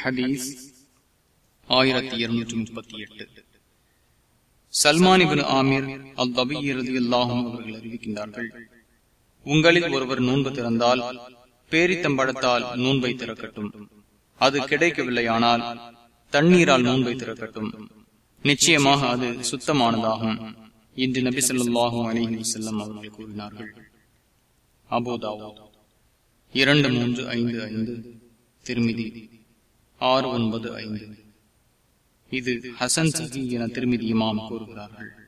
ஹதீஸ் ஆயிரத்தி இருநூற்றி முப்பத்தி எட்டு. சல்மானிபின் ஆமீர் அல் தபியரதி அல்லாஹும் அவர்கள் அறிவிக்கின்றார்கள் உங்களில் ஒருவர் நோன்பு திறந்தால் பேரித்தம்பழத்தால் நோன்பை திறக்கட்டும். அது கிடைக்கவில்லையானால் தண்ணீரால் நோன்பை திறக்கட்டும். நிச்சயமாக அது சுத்தமானதாகும் என்று நபி சொல்லாஹும் அலிஹி செல்லம் அவர்கள் கூறினார்கள். அபோதாவோ இரண்டு மூன்று ஐந்து ஐந்து திருமிதி. ஆறு ஒன்பது ஐந்து. இது ஹசன் சஹி என திருமதி இமாம் கூறுகிறார்கள்.